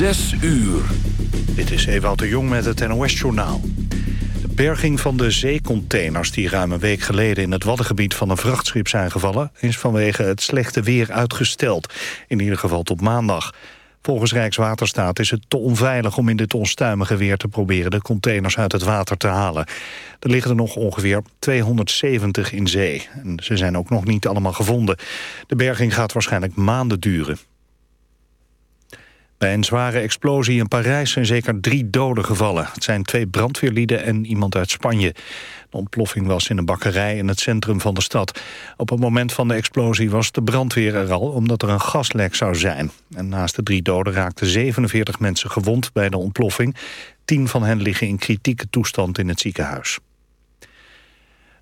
Zes uur. Dit is Ewout de Jong met het NOS-journaal. De berging van de zeecontainers die ruim een week geleden... in het Waddengebied van een vrachtschip zijn gevallen... is vanwege het slechte weer uitgesteld. In ieder geval tot maandag. Volgens Rijkswaterstaat is het te onveilig om in dit onstuimige weer te proberen de containers uit het water te halen. Er liggen er nog ongeveer 270 in zee. En ze zijn ook nog niet allemaal gevonden. De berging gaat waarschijnlijk maanden duren. Bij een zware explosie in Parijs zijn zeker drie doden gevallen. Het zijn twee brandweerlieden en iemand uit Spanje. De ontploffing was in een bakkerij in het centrum van de stad. Op het moment van de explosie was de brandweer er al... omdat er een gaslek zou zijn. En naast de drie doden raakten 47 mensen gewond bij de ontploffing. Tien van hen liggen in kritieke toestand in het ziekenhuis.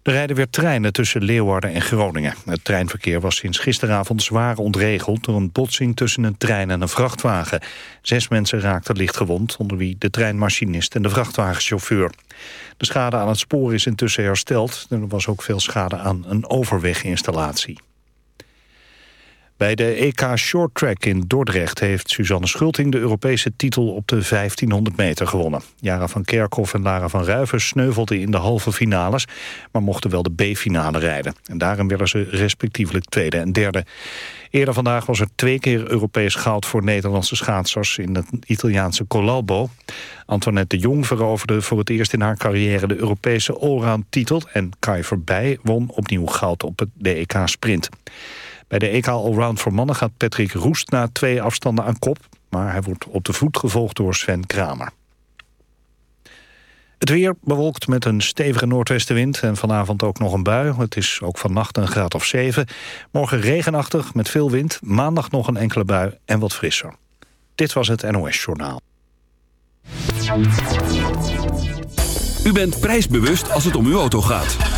Er rijden weer treinen tussen Leeuwarden en Groningen. Het treinverkeer was sinds gisteravond zwaar ontregeld... door een botsing tussen een trein en een vrachtwagen. Zes mensen raakten licht gewond, onder wie de treinmachinist en de vrachtwagenchauffeur. De schade aan het spoor is intussen hersteld. Er was ook veel schade aan een overweginstallatie. Bij de EK Short Track in Dordrecht heeft Suzanne Schulting de Europese titel op de 1500 meter gewonnen. Jara van Kerkhoff en Lara van Ruiven sneuvelden in de halve finales, maar mochten wel de B-finale rijden. En daarin werden ze respectievelijk tweede en derde. Eerder vandaag was er twee keer Europees goud voor Nederlandse schaatsers in het Italiaanse Colalbo. Antoinette de Jong veroverde voor het eerst in haar carrière de Europese allround titel en Kai Verbij won opnieuw goud op de EK Sprint. Bij de EK Allround voor mannen gaat Patrick Roest na twee afstanden aan kop... maar hij wordt op de voet gevolgd door Sven Kramer. Het weer bewolkt met een stevige noordwestenwind en vanavond ook nog een bui. Het is ook vannacht een graad of 7. Morgen regenachtig met veel wind. Maandag nog een enkele bui en wat frisser. Dit was het NOS Journaal. U bent prijsbewust als het om uw auto gaat.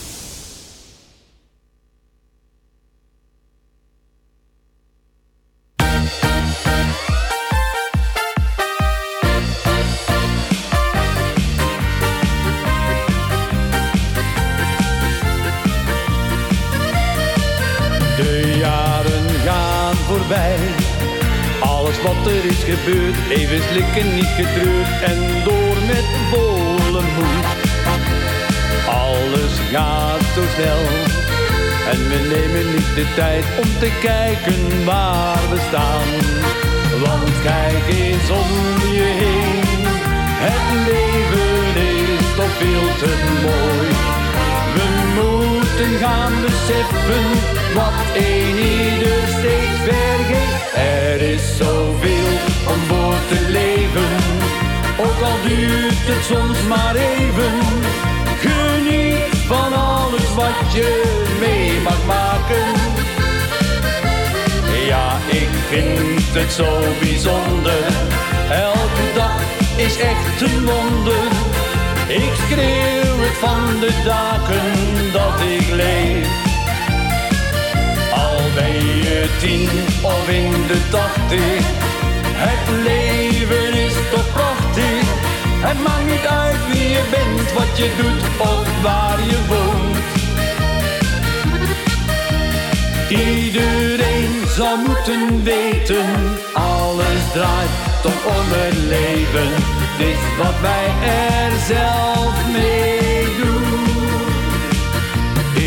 Weten, alles draait toch om het leven. Dit wat wij er zelf mee doen.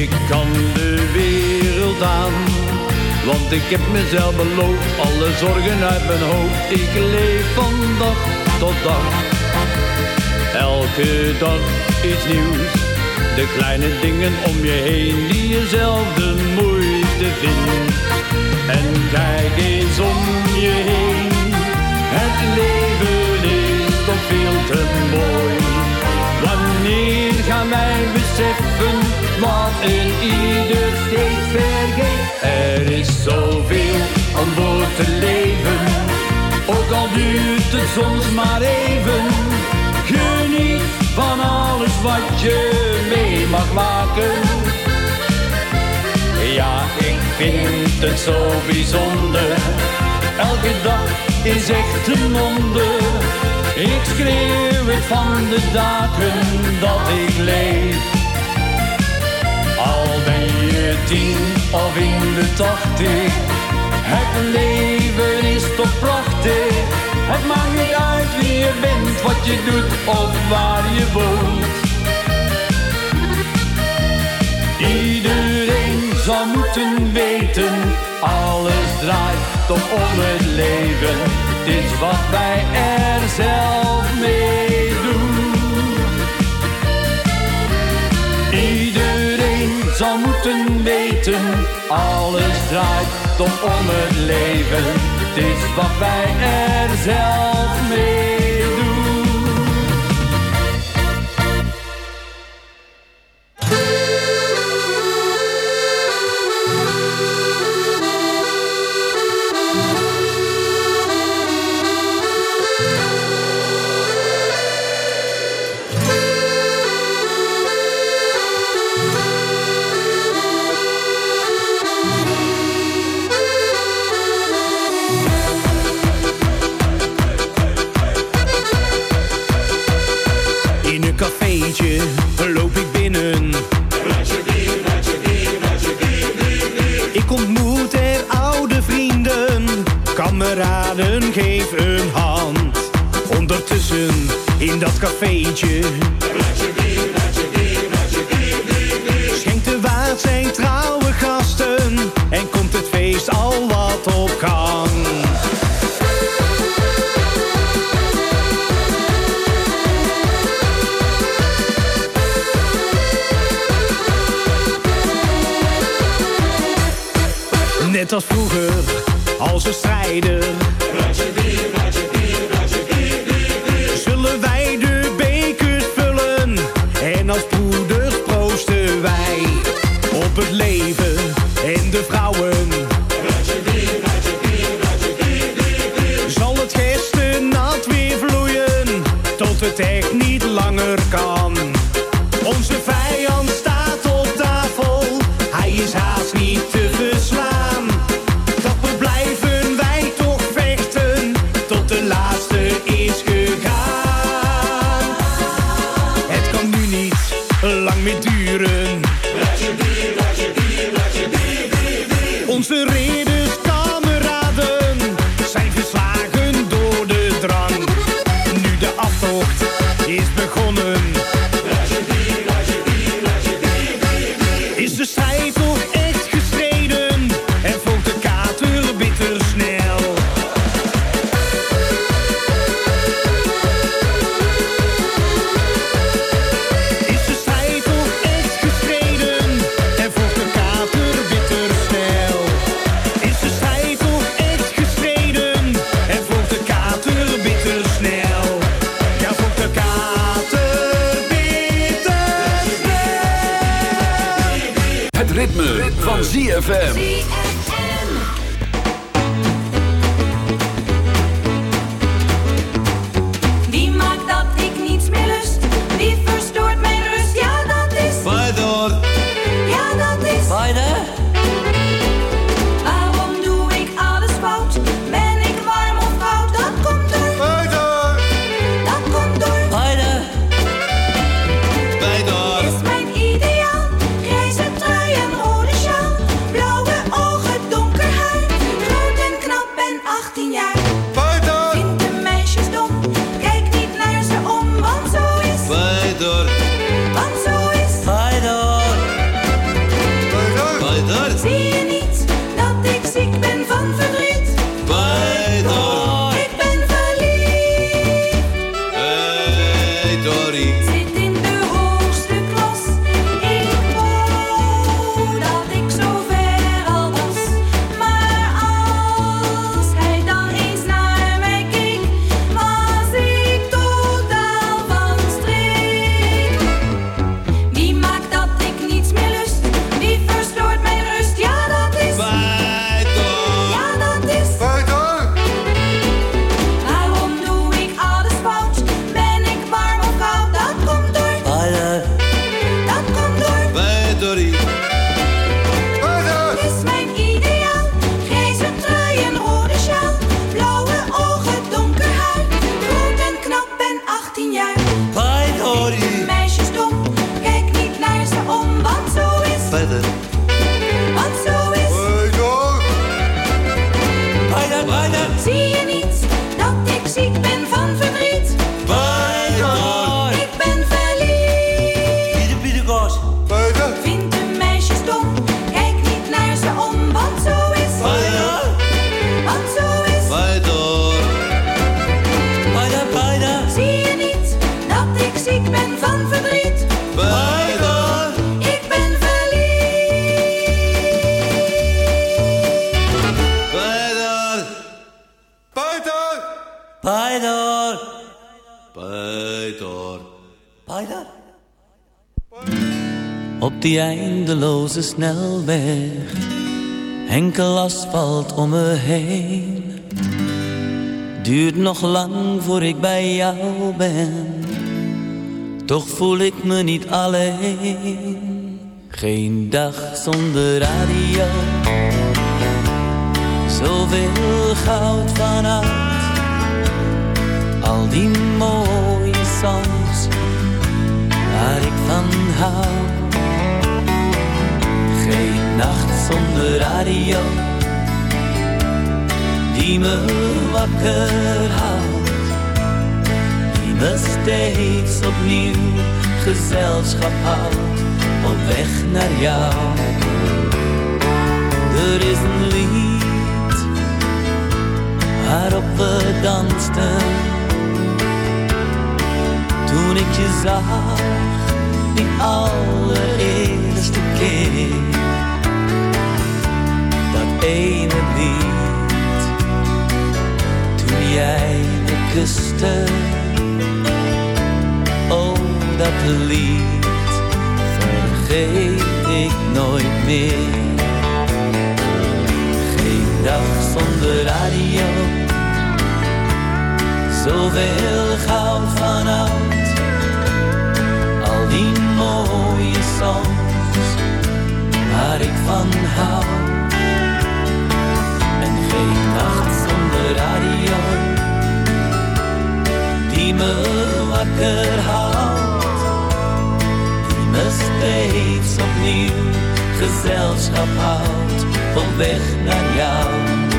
Ik kan de wereld aan, want ik heb mezelf beloofd. Alle zorgen uit mijn hoofd, ik leef van dag tot dag. Elke dag iets nieuws, de kleine dingen om je heen die je zelf de moeite vindt. En kijk eens om je heen, het leven is toch veel te mooi. Wanneer gaan wij beseffen wat een ieder steeds vergeet? Er is zoveel om voor te leven, ook al duurt het soms maar even. Geniet van alles wat je mee mag maken. Ja, ik vind het zo bijzonder. Elke dag is echt een wonder. Ik schreeuw het van de daken dat ik leef. Al ben je tien of in de tachtig. Het leven is toch prachtig. Het maakt niet uit wie je bent, wat je doet of waar je woont. Iedereen zou moeten weten, alles draait toch om het leven. Het is wat wij er zelf mee doen. Iedereen zou moeten weten, alles draait toch om het leven. Het is wat wij er zelf In dat cafeetje schenkt de waard zijn trouwe gasten en komt het feest al wat op gang. Net als vroeger, als we strijden. Het echt niet langer kan. Onze vijand staat op tafel, hij is haast niet te verslaan. Dapper blijven wij toch vechten, tot de laatste is gegaan. Het kan nu niet lang meer duren. Onze ridders, kameraden, ZFM. Eindeloze snelweg. Enkel asfalt om me heen. Duurt nog lang voor ik bij jou ben. Toch voel ik me niet alleen. Geen dag zonder radio. Zoveel goud vanuit. Al die mooie songs waar ik van hou nacht zonder radio Die me wakker houdt Die me steeds opnieuw gezelschap houdt Op weg naar jou. Er is een lied Waarop we dansten. Toen ik je zag Die allereerste keer ene lied. Toen jij me kuste, oh dat lied vergeet ik nooit meer. Geen dag zonder radio, zoveel goud van oud. Die mooie songs waar ik van hou radio die me wakker houdt, die me steeds opnieuw gezelschap houdt op weg naar jou.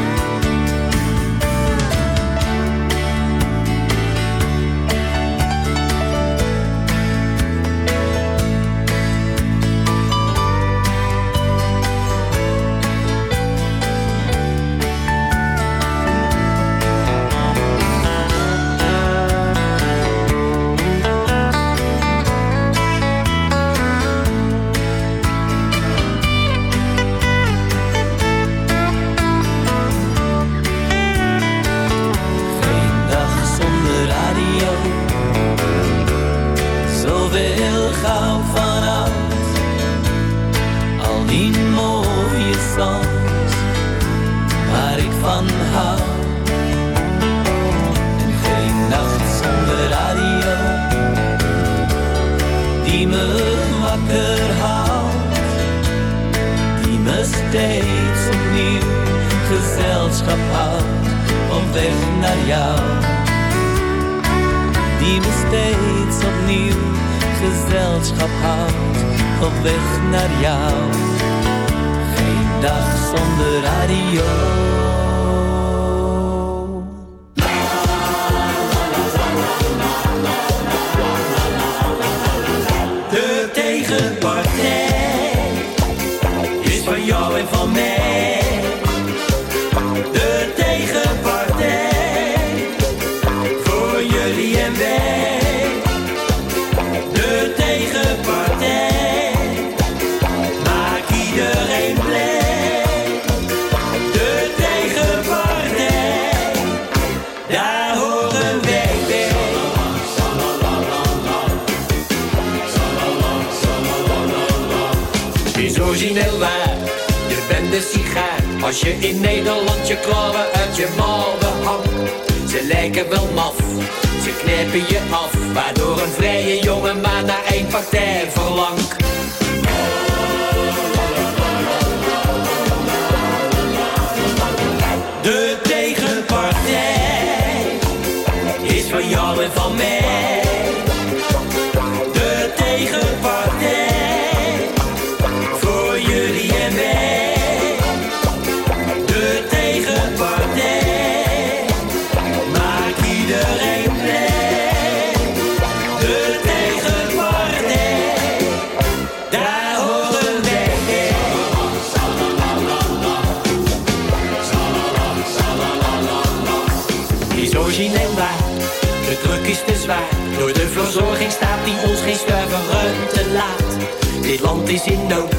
dit land is in nood.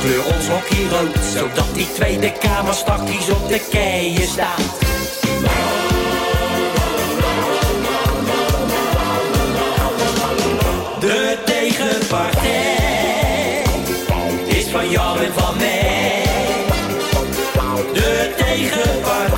Kleur ons hokje rood, zodat die Tweede Kamer straks op de keien staat. De tegenpartij is van jou en van mij. De tegenpartij.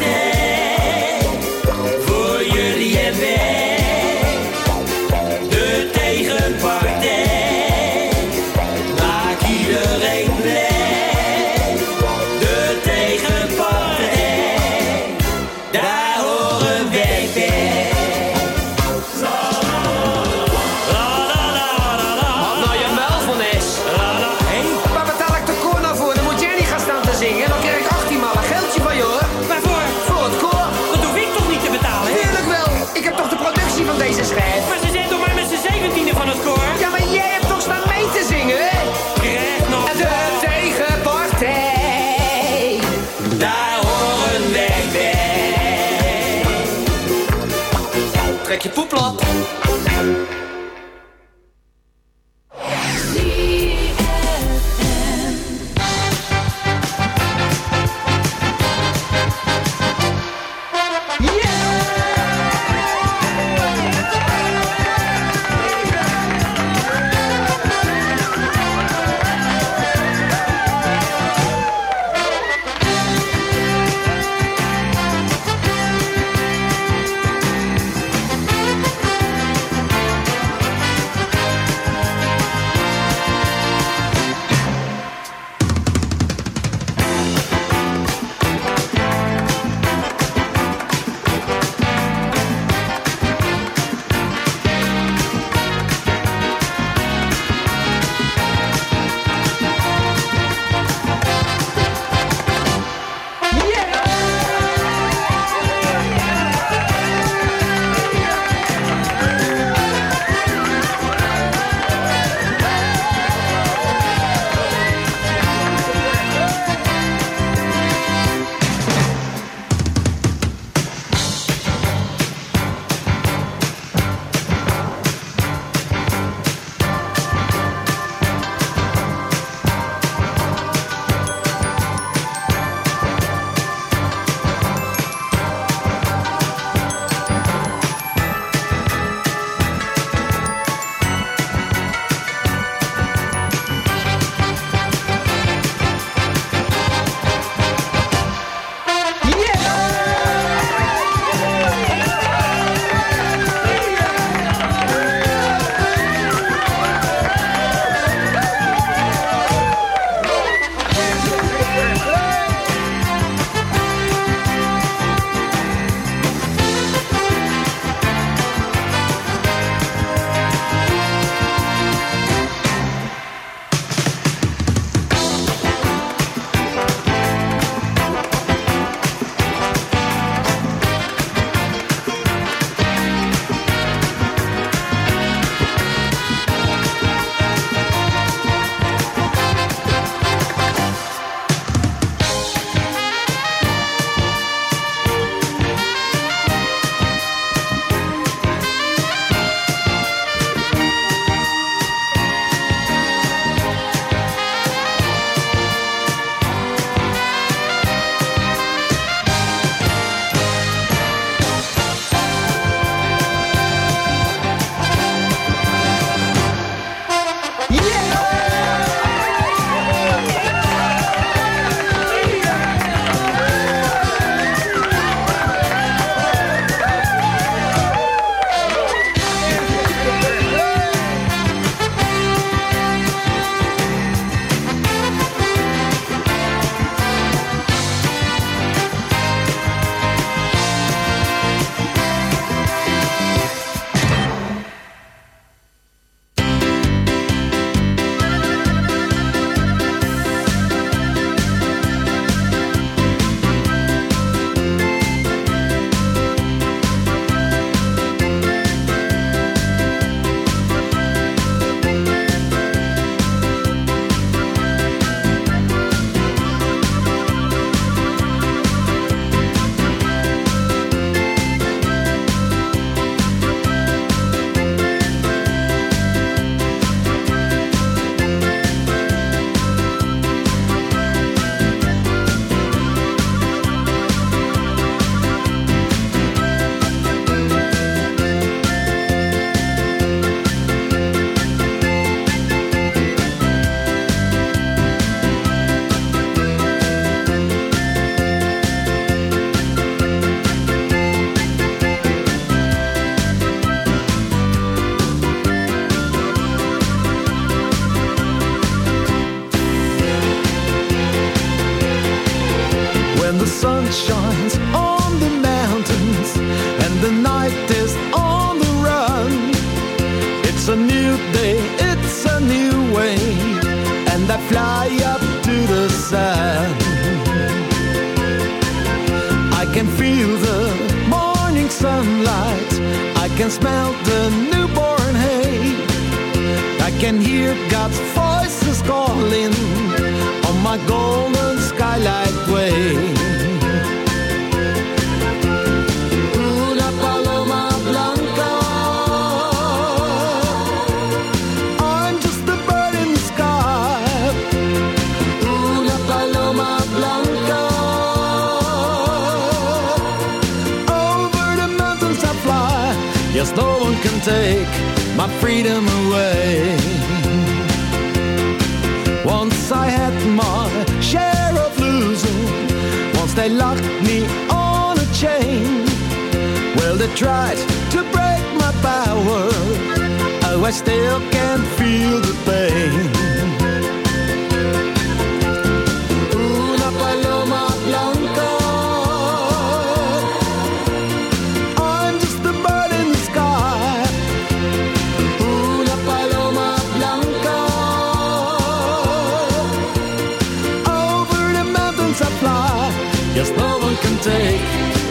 Yes, no one can take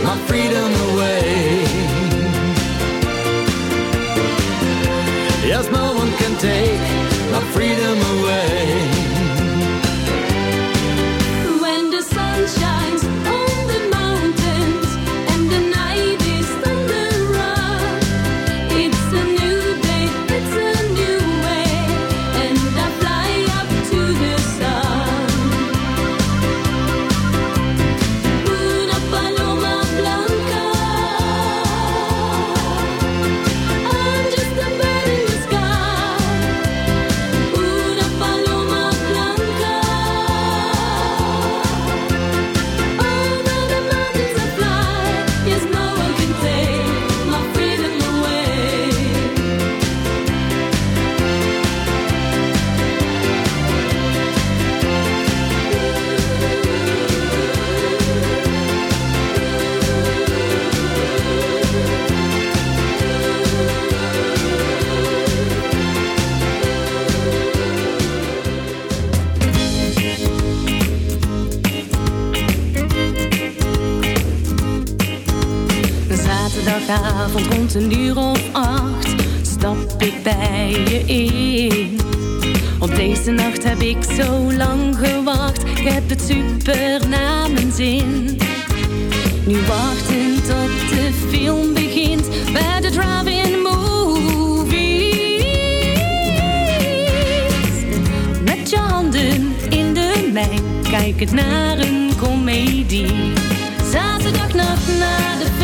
my freedom away. Yes, no one can take my freedom away. Rond een uur of acht stap ik bij je in. Op deze nacht heb ik zo lang gewacht, ik heb het super naar mijn zin. Nu wachten tot de film begint bij de drive-in movies. Met je handen in de mijn, kijk het naar een komedie. Zaterdagnacht na de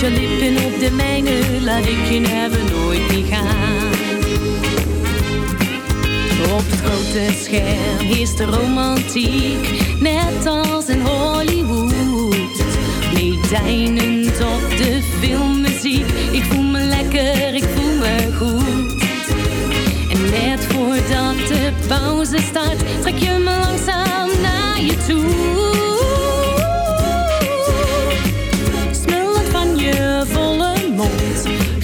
Je lippen op de mijne laat ik je never nooit meer gaan. Op het grote scherm is de romantiek, net als in Hollywood. Meedijnend op de filmmuziek, ik voel me lekker, ik voel me goed. En net voordat de pauze start, trek je me langzaam naar je toe.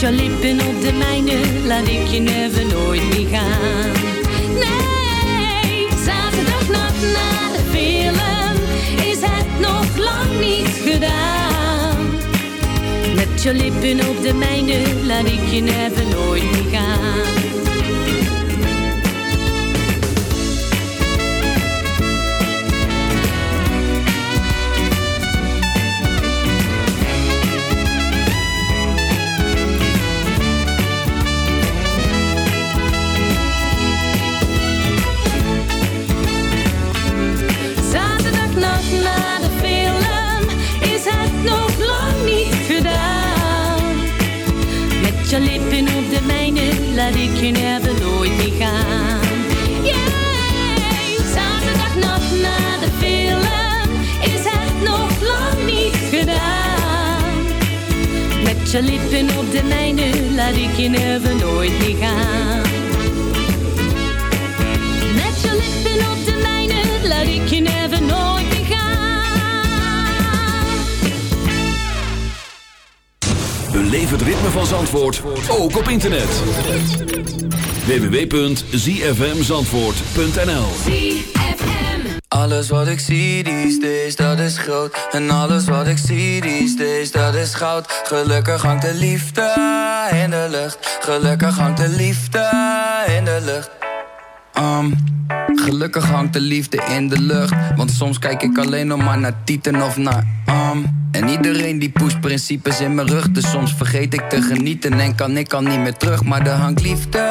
Met je lippen op de mijne laat ik je never nooit meer gaan. Nee, zaterdagnacht na de film is het nog lang niet gedaan. Met je lippen op de mijne laat ik je never nooit meer gaan. Lippen op de mijne, laat ik je never nooit meer gaan. Na de film is het nog lang niet gedaan. Met je lippen op de mijne, laat ik je never nooit meer gaan. Met je lippen op de mijne, laat ik je never nooit Beleef het ritme van Zandvoort, ook op internet. www.zfmzandvoort.nl Alles wat ik zie these days, dat is groot En alles wat ik zie these days, dat is goud. Gelukkig hangt de liefde in de lucht. Gelukkig hangt de liefde in de lucht Um, gelukkig hangt de liefde in de lucht. Want soms kijk ik alleen nog maar naar tieten of naar um, En iedereen die pusht principes in mijn rug. Dus soms vergeet ik te genieten en kan ik al niet meer terug. Maar er hangt liefde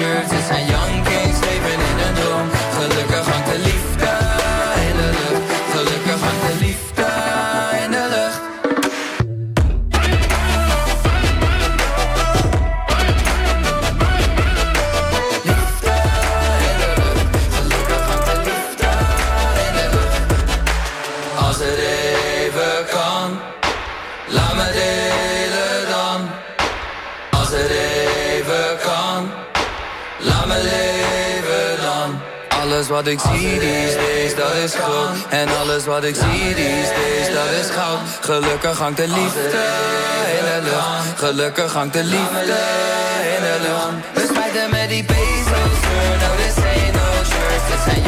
ain't no church. Het wat ik zie these days, dat is groot. En alles wat ik zie these days, dat is goud. Gelukkig hangt de liefde in de lucht. Gelukkig hangt de liefde in de lucht. We spijten met die bezels. No, this ain't no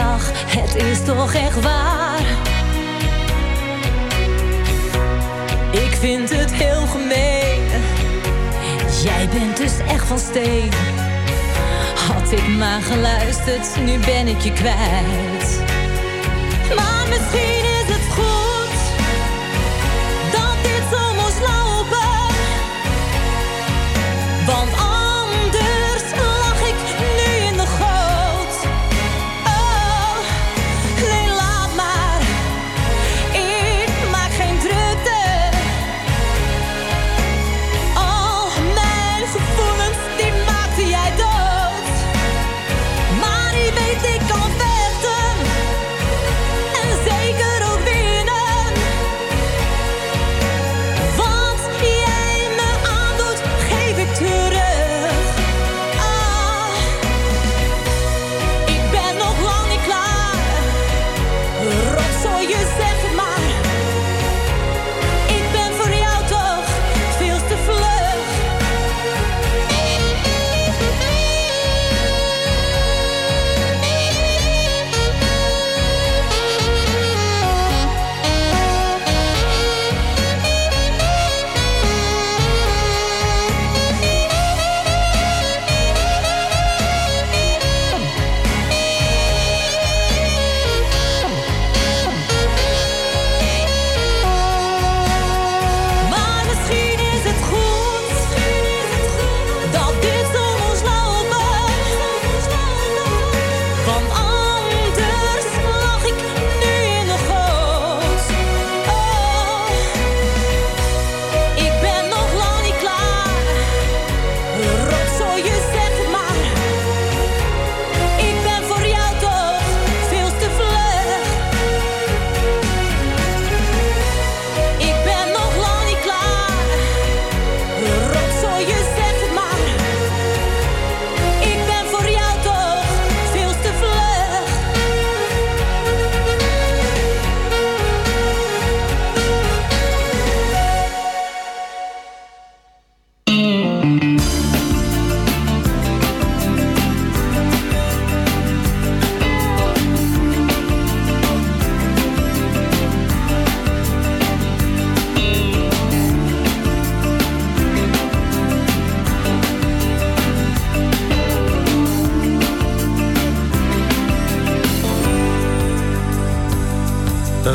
Het is toch echt waar. Ik vind het heel gemeen. Jij bent dus echt van steen. Had ik maar geluisterd, nu ben ik je kwijt. Maar misschien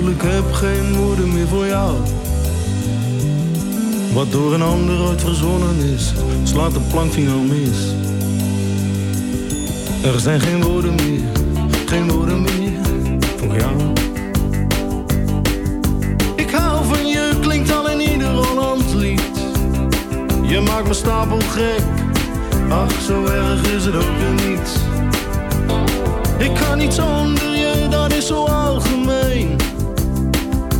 voel, ik heb geen woorden meer voor jou. Wat door een ander ooit verzonnen is, slaat de plank finaal mis. Er zijn geen woorden meer, geen woorden meer voor jou. Ik hou van je, klinkt al in ieder Holland. Je maakt me stapel gek, ach zo erg is het ook niet. Ik kan niet zonder je, dat is zo algemeen.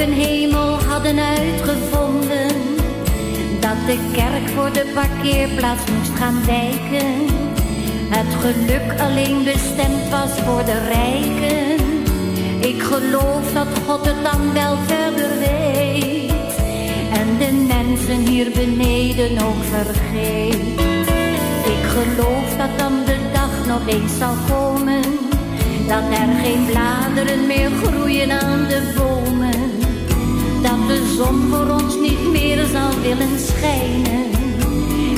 Een hemel hadden uitgevonden. Dat de kerk voor de parkeerplaats moest gaan wijken. Het geluk alleen bestemd was voor de rijken. Ik geloof dat God het dan wel verder weet. En de mensen hier beneden ook vergeet. Ik geloof dat dan de dag nog eens zal komen. Dat er geen bladeren meer groeien aan de bomen. De zon voor ons niet meer zal willen schijnen.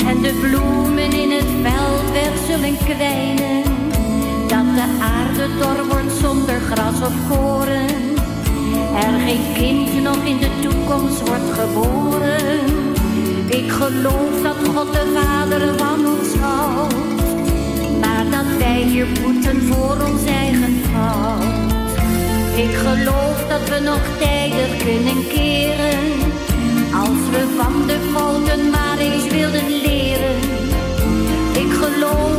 En de bloemen in het veld weer zullen kwijnen. Dat de aarde dor wordt zonder gras of koren. Er geen kind nog in de toekomst wordt geboren. Ik geloof dat God de Vader van ons houdt. Maar dat wij hier moeten voor ons eigen fout. Ik geloof dat we nog tijdig kunnen keren. Als we van de fouten maar eens wilden leren. Ik geloof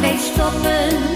wordt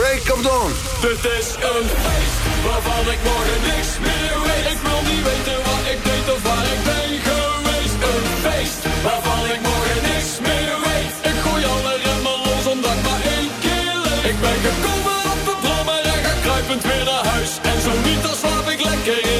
break of dawn. Dit is een feest waarvan ik morgen niks meer weet. Ik wil niet weten wat ik deed of waar ik ben geweest. Een feest waarvan ik morgen niks meer weet. Ik gooi alle remmen los omdat ik maar één keer leef. Ik ben gekomen op de brommer en ga kruipend weer naar huis. En zo niet, dan slaap ik lekker in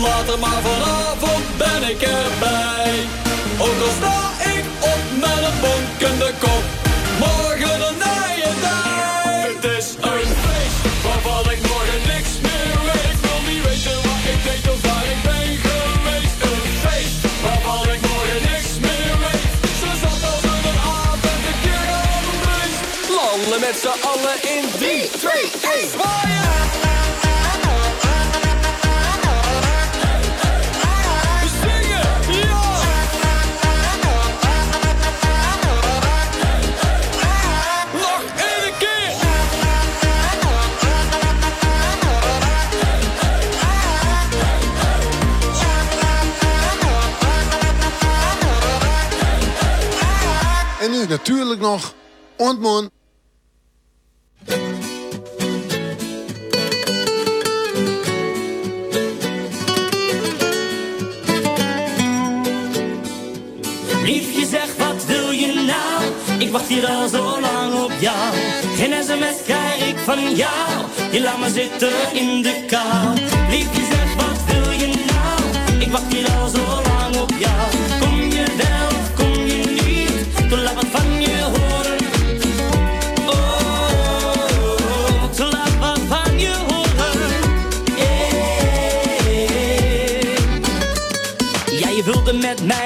later, maar vanavond ben ik erbij. Ook al sta ik op met een bonkende kop, morgen een nije dag. Het is een feest waarvan ik morgen niks meer weet. Ik wil niet weten wat ik deed of waar ik ben geweest. Een feest waarvan ik morgen niks meer weet. Ze zat als de avond een keer aan de Landen met z'n allen in 3, 2, 1, zwaaien! natuurlijk nog ontmoet. Liefje, zeg wat wil je nou? Ik wacht hier al zo lang op jou. Geen sms krijg ik van jou. Je laat me zitten in de kou. Liefje, zeg wat wil je nou? Ik wacht hier al zo lang op jou.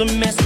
a mess.